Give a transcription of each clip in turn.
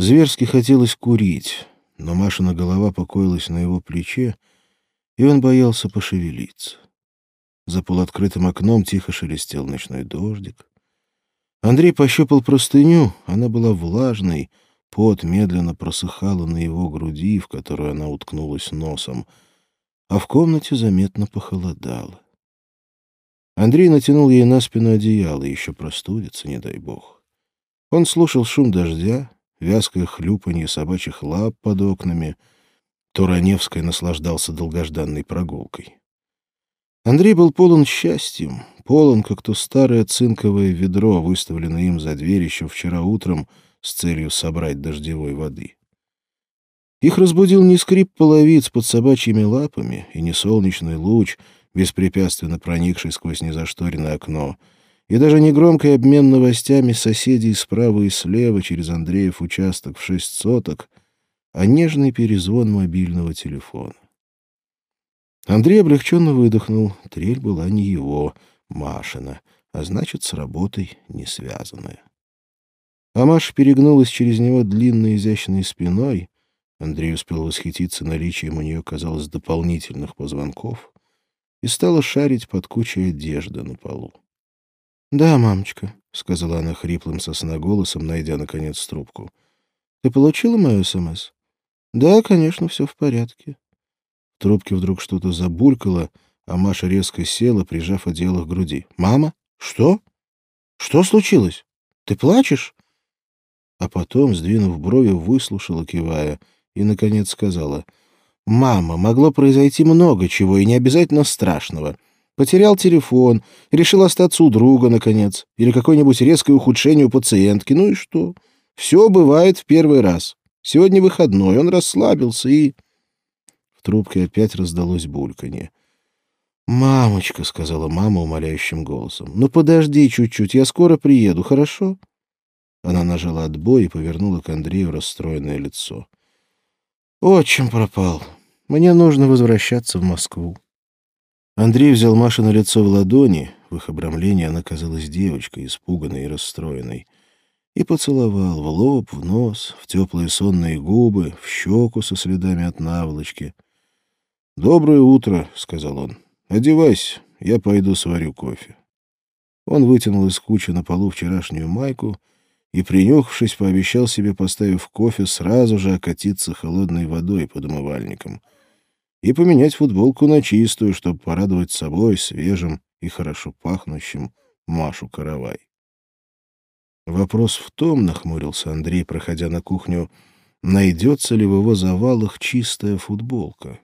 Зверски хотелось курить, но Машина голова покоилась на его плече, и он боялся пошевелиться. За полуоткрытым окном тихо шелестел ночной дождик. Андрей пощупал простыню, она была влажной, пот медленно просыхала на его груди, в которую она уткнулась носом, а в комнате заметно похолодало. Андрей натянул ей на спину одеяло, еще простудится, не дай бог. Он слушал шум дождя, вязкое хлюпанье собачьих лап под окнами. Тураневский наслаждался долгожданной прогулкой. Андрей был полон счастьем, полон, как то старое цинковое ведро, выставленное им за дверь еще вчера утром с целью собрать дождевой воды. Их разбудил не скрип половиц под собачьими лапами и не солнечный луч, беспрепятственно проникший сквозь незашторенное окно, и даже не громкий обмен новостями соседей справа и слева через Андреев участок в шесть соток, а нежный перезвон мобильного телефона. Андрей облегченно выдохнул. Трель была не его, Машина, а значит, с работой не связанная. А Маша перегнулась через него длинной изящной спиной. Андрей успел восхититься наличием у нее, казалось, дополнительных позвонков и стала шарить под кучей одежды на полу. — Да, мамочка, — сказала она хриплым голосом, найдя, наконец, трубку. — Ты получила мою СМС? — Да, конечно, все в порядке. В трубке вдруг что-то забулькало, а Маша резко села, прижав одеяло к груди. «Мама? Что? Что случилось? Ты плачешь?» А потом, сдвинув брови, выслушала, кивая, и, наконец, сказала. «Мама, могло произойти много чего, и не обязательно страшного. Потерял телефон, решил остаться у друга, наконец, или какое-нибудь резкое ухудшение у пациентки. Ну и что? Все бывает в первый раз. Сегодня выходной, он расслабился и...» В трубке опять раздалось бульканье. «Мамочка», — сказала мама умоляющим голосом, — «ну подожди чуть-чуть, я скоро приеду, хорошо?» Она нажала отбой и повернула к Андрею расстроенное лицо. «Отчим пропал. Мне нужно возвращаться в Москву». Андрей взял Машу на лицо в ладони, в их обрамлении она казалась девочкой, испуганной и расстроенной, и поцеловал в лоб, в нос, в теплые сонные губы, в щеку со следами от наволочки — «Доброе утро», — сказал он. «Одевайся, я пойду сварю кофе». Он вытянул из кучи на полу вчерашнюю майку и, принюхавшись, пообещал себе, поставив кофе, сразу же окатиться холодной водой под умывальником и поменять футболку на чистую, чтобы порадовать собой свежим и хорошо пахнущим Машу Каравай. Вопрос в том, — нахмурился Андрей, проходя на кухню, — найдется ли в его завалах чистая футболка.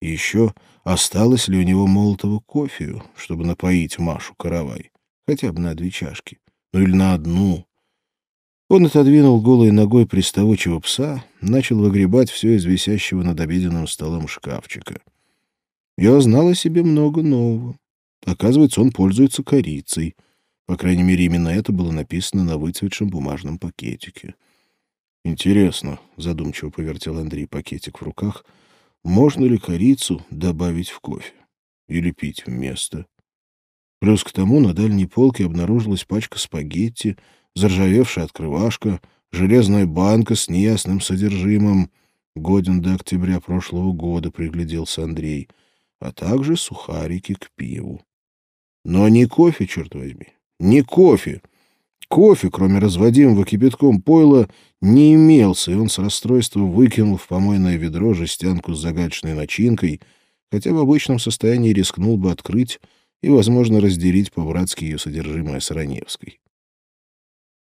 И еще, осталось ли у него молотого кофею, чтобы напоить Машу Каравай? Хотя бы на две чашки. Ну или на одну. Он отодвинул голой ногой приставучего пса, начал выгребать все из висящего над обеденным столом шкафчика. Я знал о себе много нового. Оказывается, он пользуется корицей. По крайней мере, именно это было написано на выцветшем бумажном пакетике. «Интересно», — задумчиво повертел Андрей пакетик в руках — можно ли корицу добавить в кофе или пить вместо. Плюс к тому на дальней полке обнаружилась пачка спагетти, заржавевшая открывашка, железная банка с неясным содержимым. Годен до октября прошлого года пригляделся Андрей, а также сухарики к пиву. Но не кофе, черт возьми, не кофе. Кофе, кроме разводимого кипятком пойла, не имелся, и он с расстройством выкинул в помойное ведро жестянку с загадочной начинкой, хотя в обычном состоянии рискнул бы открыть и, возможно, разделить по-братски ее содержимое с Раневской.